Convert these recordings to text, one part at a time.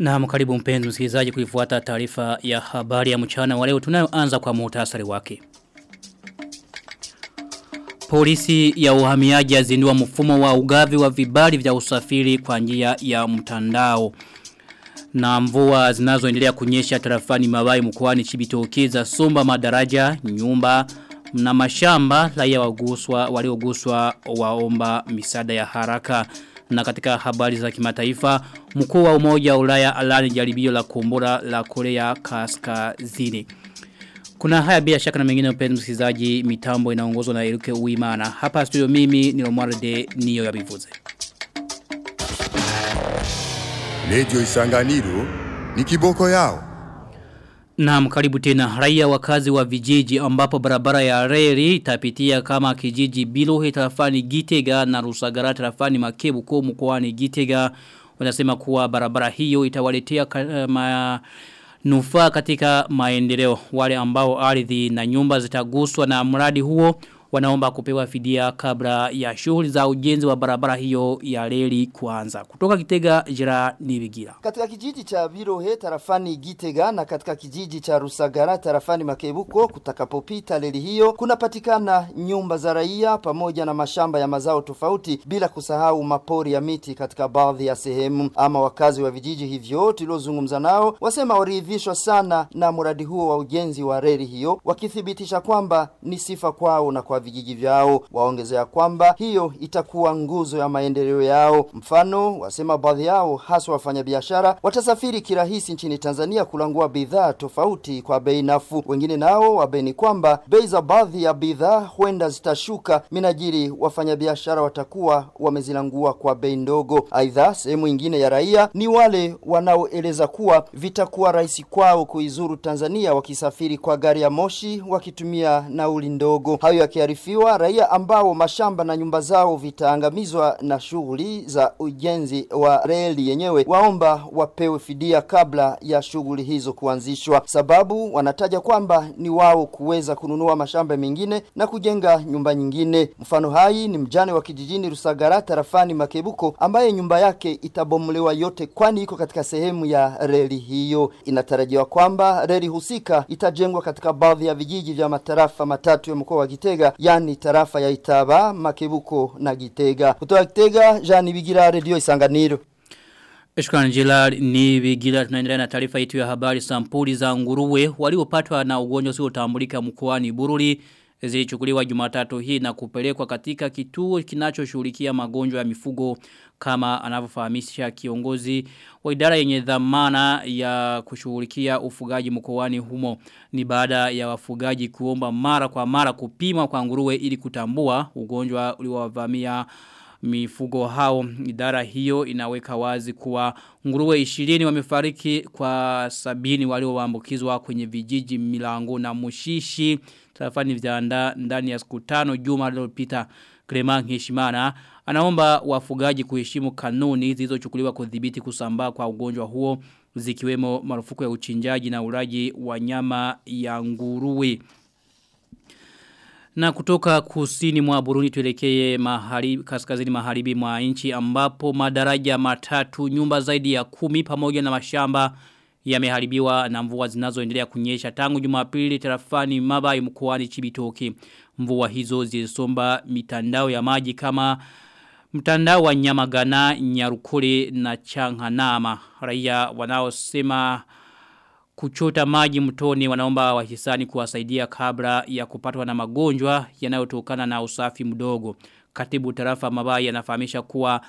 Na mkaribu mpenzi msikilizaji kuifuata taarifa ya habari ya mchana wa leo tunayoanza kwa muhtasari wake. Polisi ya uhamiaji yazindua mfumo wa ugavi wa vibali vya usafiri kwa njia ya mtandao. Na mvua zinazoendelea kunyesha tarafani mawai mkoani Chibitoke za somba madaraja, nyumba na mashamba raia waguswa walioguswa waomba misaada ya haraka na katika habari za kimataifa mkuu wa umoja wa Ulaya alani jaribio la kumbura la Korea Kaskazini. Kuna haya bila shaka na mengine mpenzi msikizaji mitambo inaongozwa na Eruke Uimana. Hapa studio mimi ni Romarde Niyo ya Bivuze. Radio Isanganiro ni kiboko yao. Naam mkaribu tena. Raia wakazi wa vijiji ambapo barabara ya reri itapitia kama kijiji Bilohe tarafani Gitega na Rusagara tarafani Makebu kwa mkoani Gitega. Wanasema kuwa barabara hiyo itawaletea kama nufaa katika maendeleo. Wale ambao ardhi na nyumba zitaguswa na mradi huo wanaomba kupewa fidia kabla ya shughuli za ujenzi wa barabara hiyo ya reli kuanza. Kutoka Kitega Jira Nibigira. Katika kijiji cha Birohe tarafani Gitega na katika kijiji cha Rusagara tarafani Makebuko kutakapopita reli hiyo kunapatikana nyumba za raia pamoja na mashamba ya mazao tofauti bila kusahau mapori ya miti katika baadhi ya sehemu. Ama wakazi wa vijiji hivyo tuliozungumza nao wasema waridhishwa sana na mradi huo wa ujenzi wa reli hiyo wakithibitisha kwamba ni sifa kwao na kwa vijiji vyao waongezea kwamba hiyo itakuwa nguzo ya maendeleo yao. Mfano wasema baadhi yao hasa wafanyabiashara watasafiri kirahisi nchini Tanzania kulangua bidhaa tofauti kwa bei nafuu. Wengine nao wabeni kwamba bei za baadhi ya bidhaa huenda zitashuka. Minajiri wafanyabiashara watakuwa wamezilangua kwa bei ndogo. Aidha sehemu nyingine ya raia ni wale wanaoeleza kuwa vitakuwa rahisi kwao kuizuru Tanzania wakisafiri kwa gari ya moshi wakitumia nauli ndogo. Hayo yakiarifiwa raia ambao mashamba na nyumba zao vitaangamizwa na shughuli za ujenzi wa reli yenyewe waomba wapewe fidia kabla ya shughuli hizo kuanzishwa. Sababu wanataja kwamba ni wao kuweza kununua mashamba mengine na kujenga nyumba nyingine. Mfano hai ni mjane wa kijijini Rusagara tarafani Makebuko ambaye nyumba yake itabomolewa yote kwani iko katika sehemu ya reli hiyo. Inatarajiwa kwamba reli husika itajengwa katika baadhi ya vijiji vya matarafa matatu ya mkoa wa Gitega yani tarafa ya Itaba, Makebuko na Gitega. Kutoka Gitega, Jean Bigira Radio Isanganiro. Shukran Jilal ni Bigira tunaendelea na taarifa yetu ya habari sampuli za nguruwe waliopatwa na ugonjwa usiotambulika mkoani Bururi zilichukuliwa Jumatatu hii na kupelekwa katika kituo kinachoshughulikia magonjwa ya mifugo kama anavyofahamisha kiongozi wa idara yenye dhamana ya kushughulikia ufugaji mkoani humo. Ni baada ya wafugaji kuomba mara kwa mara kupima kwa nguruwe ili kutambua ugonjwa uliowavamia mifugo hao. Idara hiyo inaweka wazi kuwa nguruwe 20 wamefariki kwa sabini walioambukizwa kwenye vijiji milango na mushishi. Tarafani vijanda ndani ya siku tano juma lililopita. Clement Heshimana anaomba wafugaji kuheshimu kanuni zilizochukuliwa kudhibiti kusambaa kwa ugonjwa huo zikiwemo marufuku ya uchinjaji na uraji wa nyama ya nguruwe. Na kutoka kusini mwa Burundi tuelekee maharibi, kaskazini maharibi mwa nchi ambapo madaraja matatu nyumba zaidi ya kumi pamoja na mashamba yameharibiwa na mvua zinazoendelea kunyesha tangu Jumapili tarafani Mabai mkoani Chibitoke. Mvua hizo zilisomba mitandao ya maji kama mtandao wa Nyamagana, Nyarukole na Changanama. Raia wanaosema kuchota maji mtoni wanaomba wahisani kuwasaidia kabla ya kupatwa na magonjwa yanayotokana na usafi mdogo. Katibu tarafa Mabai anafahamisha kuwa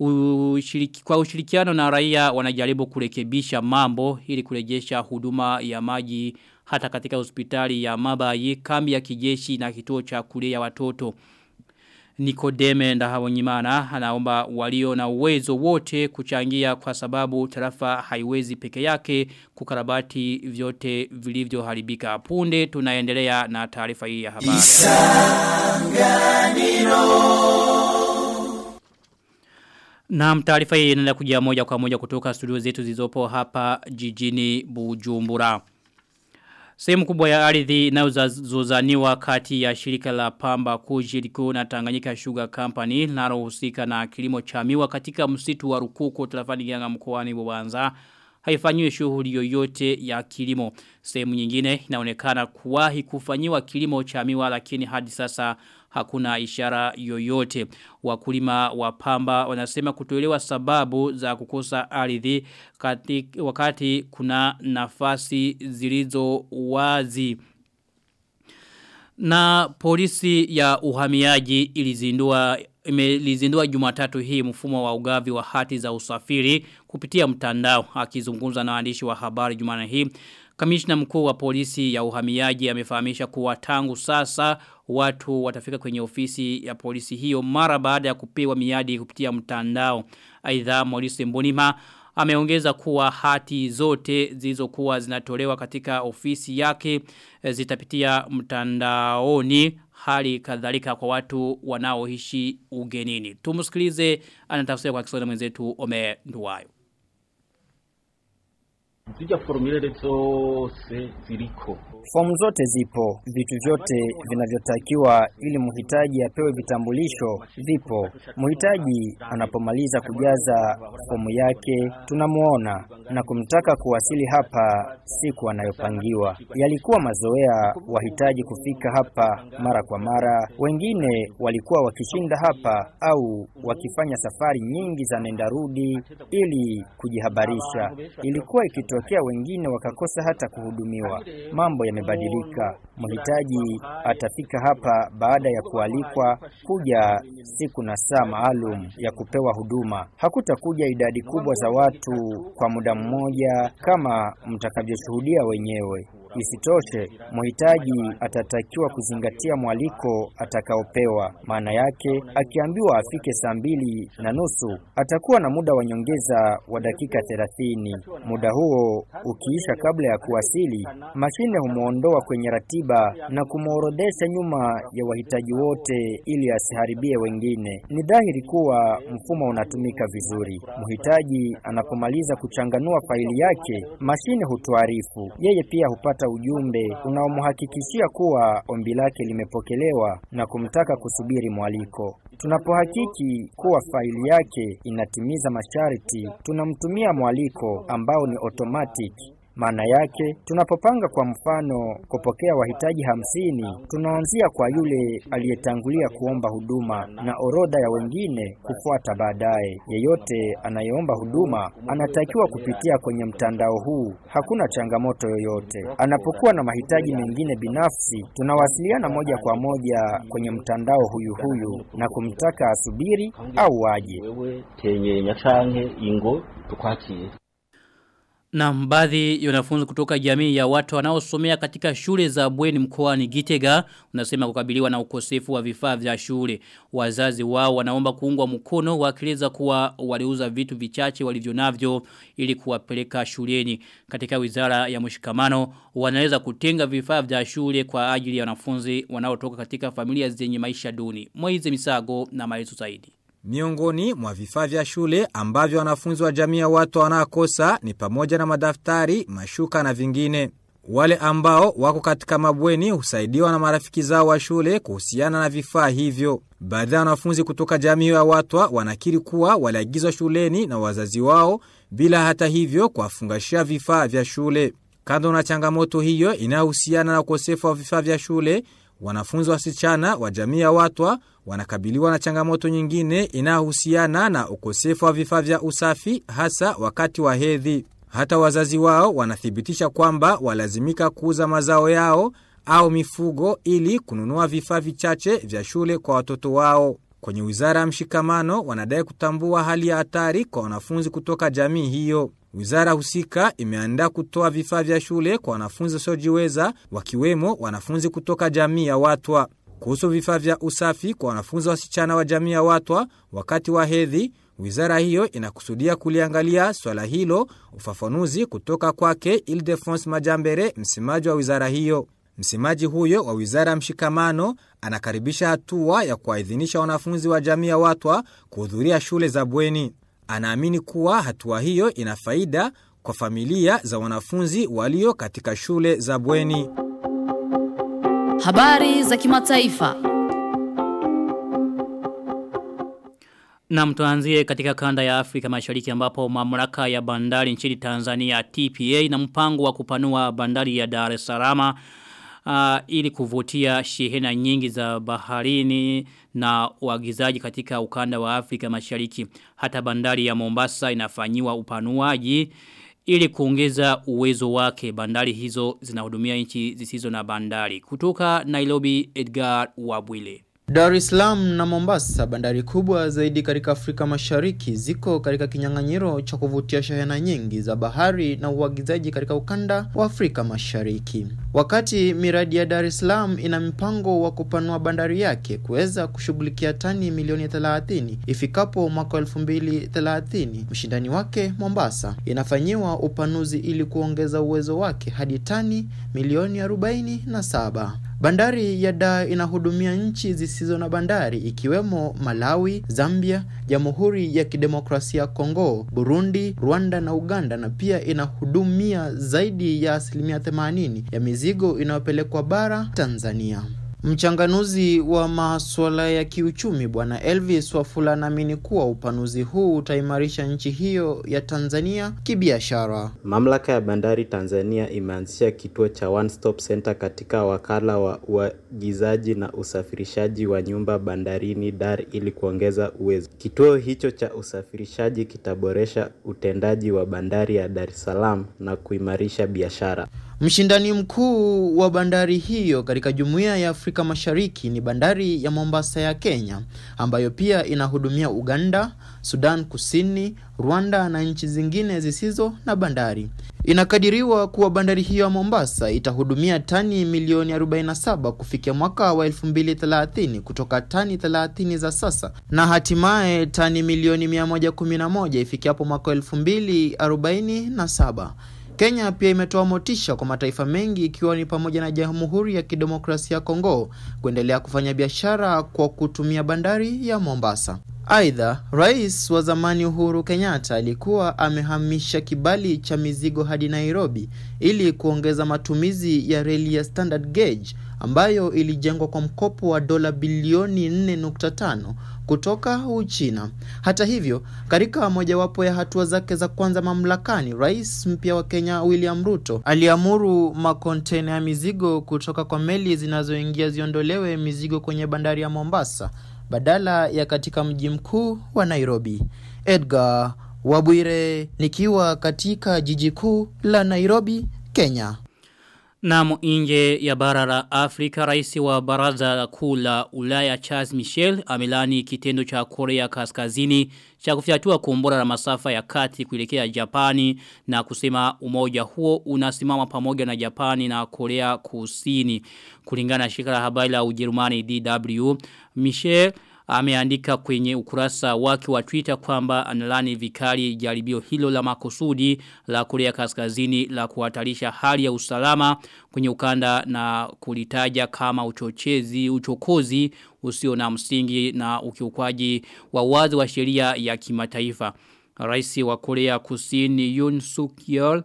ushiriki, kwa ushirikiano na raia wanajaribu kurekebisha mambo ili kurejesha huduma ya maji hata katika hospitali ya Mabai, kambi ya kijeshi na kituo cha kulea watoto. Nikodeme Ndahabonyimana anaomba walio na uwezo wote kuchangia kwa sababu tarafa haiwezi peke yake kukarabati vyote vilivyo haribika Punde tunaendelea na tarifa hii ya habari. Na taarifa hii inaenda kujia moja kwa moja kutoka studio zetu zizopo hapa jijini Bujumbura. Sehemu kubwa ya ardhi inayozozaniwa kati ya shirika la pamba kujiriku na Tanganyika Sugar Company linalohusika na kilimo cha miwa katika msitu wa Rukuko tarafani Gihanga mkoani Bubanza haifanyiwe shughuli yoyote ya kilimo. Sehemu nyingine inaonekana kuwahi kufanyiwa kilimo cha miwa lakini hadi sasa hakuna ishara yoyote. Wakulima wa pamba wanasema kutoelewa sababu za kukosa ardhi wakati kuna nafasi zilizo wazi. Na polisi ya uhamiaji ilizindua imelizindua jumatatu hii mfumo wa ugavi wa hati za usafiri kupitia mtandao akizungumza na waandishi wa habari jumana hii Kamishna mkuu wa polisi ya uhamiaji amefahamisha kuwa tangu sasa watu watafika kwenye ofisi ya polisi hiyo mara baada ya kupewa miadi kupitia mtandao. Aidha Maurice Mbonima ameongeza kuwa hati zote zilizokuwa zinatolewa katika ofisi yake zitapitia mtandaoni hali kadhalika kwa watu wanaoishi ugenini. Tumusikilize anatafsiri kwa Kiswahili mwenzetu Ome Nduwayo. Zija formulare zose ziriko. Fomu zote zipo, vitu vyote vinavyotakiwa ili mhitaji apewe vitambulisho vipo. Mhitaji anapomaliza kujaza fomu yake tunamwona na kumtaka kuwasili hapa siku anayopangiwa. Yalikuwa mazoea wahitaji kufika hapa mara kwa mara. Wengine walikuwa wakishinda hapa au wakifanya safari nyingi za nenda rudi ili kujihabarisha. Ilikuwa ikitokea wengine wakakosa hata kuhudumiwa. Mambo yamebadilika. Mhitaji atafika hapa baada ya kualikwa kuja siku na saa maalum ya kupewa huduma. Hakutakuja idadi kubwa za watu kwa muda mmoja kama mtakavyoshuhudia wenyewe. Isitoshe, mhitaji atatakiwa kuzingatia mwaliko atakaopewa. Maana yake, akiambiwa afike saa mbili na nusu, atakuwa na muda wa nyongeza wa dakika thelathini. Muda huo ukiisha kabla ya kuwasili, mashine humwondoa kwenye ratiba na kumworodhesha nyuma ya wahitaji wote ili asiharibie wengine. Ni dhahiri kuwa mfumo unatumika vizuri. Mhitaji anapomaliza kuchanganua faili yake, mashine hutuarifu. Yeye pia hupata kupata ujumbe unaomhakikishia kuwa ombi lake limepokelewa na kumtaka kusubiri mwaliko. Tunapohakiki kuwa faili yake inatimiza masharti, tunamtumia mwaliko ambao ni automatic maana yake tunapopanga kwa mfano kupokea wahitaji hamsini, tunaanzia kwa yule aliyetangulia kuomba huduma na orodha ya wengine kufuata baadaye. Yeyote anayeomba huduma anatakiwa kupitia kwenye mtandao huu, hakuna changamoto yoyote. Anapokuwa na mahitaji mengine binafsi, tunawasiliana moja kwa moja kwenye mtandao huyu huyu na kumtaka asubiri au aje. Na baadhi ya wanafunzi kutoka jamii ya watu wanaosomea katika shule za bweni mkoani Gitega unasema kukabiliwa na ukosefu wa vifaa vya shule. Wazazi wao wanaomba kuungwa mkono wakieleza kuwa waliuza vitu vichache walivyonavyo ili kuwapeleka shuleni. Katika wizara ya mshikamano wanaweza kutenga vifaa vya shule kwa ajili ya wanafunzi wanaotoka katika familia zenye maisha duni. Moize Misago na maelezo zaidi. Miongoni mwa vifaa vya shule ambavyo wanafunzi wa jamii ya watu wanakosa ni pamoja na madaftari, mashuka na vingine. Wale ambao wako katika mabweni husaidiwa na marafiki zao wa shule kuhusiana na vifaa hivyo. Baadhi ya wanafunzi kutoka jamii ya watwa wanakiri kuwa waliagizwa shuleni na wazazi wao bila hata hivyo kuwafungashia vifaa vya shule. Kando na changamoto hiyo inayohusiana na ukosefu wa vifaa vya shule, wanafunzi wasichana wa jamii ya watwa wanakabiliwa na changamoto nyingine inayohusiana na ukosefu wa vifaa vya usafi hasa wakati wa hedhi. Hata wazazi wao wanathibitisha kwamba walazimika kuuza mazao yao au mifugo ili kununua vifaa vichache vya shule kwa watoto wao. Kwenye wizara ya mshikamano wanadai kutambua hali ya hatari kwa wanafunzi kutoka jamii hiyo. Wizara husika imeandaa kutoa vifaa vya shule kwa wanafunzi wasiojiweza wakiwemo wanafunzi kutoka jamii ya watwa. Kuhusu vifaa vya usafi kwa wanafunzi wasichana wa jamii ya watwa wakati wa hedhi, wizara hiyo inakusudia kuliangalia swala hilo. Ufafanuzi kutoka kwake Ildefonse Majambere, msemaji wa wizara hiyo. Msemaji huyo wa wizara ya mshikamano anakaribisha hatua ya kuwaidhinisha wanafunzi wa jamii ya watwa kuhudhuria shule za bweni. Anaamini kuwa hatua hiyo ina faida kwa familia za wanafunzi walio katika shule za bweni. Habari za kimataifa. Na tuanzie katika kanda ya Afrika mashariki ambapo mamlaka ya bandari nchini Tanzania TPA na mpango wa kupanua bandari ya Dar es Salaam uh, ili kuvutia shehena nyingi za baharini na uagizaji katika ukanda wa Afrika mashariki. Hata bandari ya Mombasa inafanyiwa upanuaji ili kuongeza uwezo wake bandari hizo zinahudumia nchi zisizo na bandari. Kutoka Nairobi Edgar Wabwile. Dar es Salaam na Mombasa, bandari kubwa zaidi katika Afrika Mashariki, ziko katika kinyang'anyiro cha kuvutia shehena nyingi za bahari na uagizaji katika ukanda wa Afrika Mashariki. Wakati miradi ya Dar es Salaam ina mpango wa kupanua bandari yake kuweza kushughulikia tani milioni 30 ifikapo mwaka 2030, mshindani wake Mombasa inafanyiwa upanuzi ili kuongeza uwezo wake hadi tani milioni 47. Bandari ya Dar inahudumia nchi zisizo na bandari ikiwemo Malawi, Zambia, Jamhuri ya Kidemokrasia Kongo, Burundi, Rwanda na Uganda na pia inahudumia zaidi ya asilimia 80 ya mizigo inayopelekwa bara Tanzania. Mchanganuzi wa masuala ya kiuchumi Bwana Elvis Wafula anaamini kuwa upanuzi huu utaimarisha nchi hiyo ya Tanzania kibiashara. Mamlaka ya bandari Tanzania imeanzisha kituo cha One Stop Center katika wakala wa uagizaji na usafirishaji wa nyumba bandarini Dar ili kuongeza uwezo. Kituo hicho cha usafirishaji kitaboresha utendaji wa bandari ya Dar es Salaam na kuimarisha biashara. Mshindani mkuu wa bandari hiyo katika Jumuiya ya Afrika Mashariki ni bandari ya Mombasa ya Kenya, ambayo pia inahudumia Uganda, Sudan Kusini, Rwanda na nchi zingine zisizo na bandari. Inakadiriwa kuwa bandari hiyo ya Mombasa itahudumia tani milioni 47 kufikia mwaka wa 2030 kutoka tani 30 za sasa na hatimaye tani milioni 111 ifikiapo mwaka wa 2047. Kenya pia imetoa motisha kwa mataifa mengi ikiwa ni pamoja na Jamhuri ya Kidemokrasia ya Kongo kuendelea kufanya biashara kwa kutumia bandari ya Mombasa. Aidha, rais wa zamani Uhuru Kenyatta alikuwa amehamisha kibali cha mizigo hadi Nairobi ili kuongeza matumizi ya reli ya standard gauge ambayo ilijengwa kwa mkopo wa dola bilioni 4.5 kutoka Uchina. Hata hivyo, katika mojawapo ya hatua zake za kwanza mamlakani, rais mpya wa Kenya William Ruto aliamuru makontena ya mizigo kutoka kwa meli zinazoingia ziondolewe mizigo kwenye bandari ya Mombasa badala ya katika mji mkuu wa Nairobi. Edgar Wabwire nikiwa katika jiji kuu la Nairobi, Kenya. Na nje ya bara la Afrika rais wa baraza kuu la Ulaya Charles Michel amelani kitendo cha Korea Kaskazini cha kufyatua kombora la masafa ya kati kuelekea Japani na kusema umoja huo unasimama pamoja na Japani na Korea Kusini. Kulingana na shirika la habari la Ujerumani DW Michel ameandika kwenye ukurasa wake wa Twitter kwamba analani vikali jaribio hilo la makusudi la Korea Kaskazini la kuhatarisha hali ya usalama kwenye ukanda na kulitaja kama uchochezi uchokozi usio na msingi na ukiukwaji wa wazi wa sheria ya kimataifa. Raisi wa Korea Kusini Yoon Suk Yeol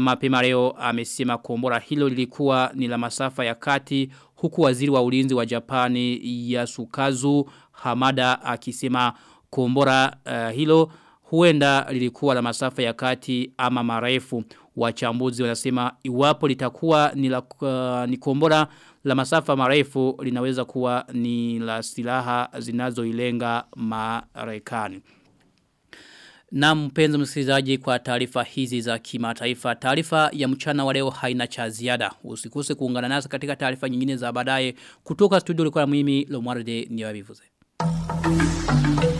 mapema leo amesema kombora hilo lilikuwa ni la masafa ya kati huku waziri wa ulinzi wa Japani Yasukazu Hamada akisema kombora uh, hilo huenda lilikuwa la masafa ya kati ama marefu wachambuzi wanasema iwapo litakuwa ni, la, uh, ni kombora la masafa marefu linaweza kuwa ni la silaha zinazoilenga Marekani. Na mpenzo msikilizaji kwa taarifa hizi za kimataifa. Taarifa ya mchana wa leo haina cha ziada. Usikose kuungana nasi katika taarifa nyingine za baadaye kutoka studio ulikuwa na mimi Lomwarde Niwabivuze. Thank you.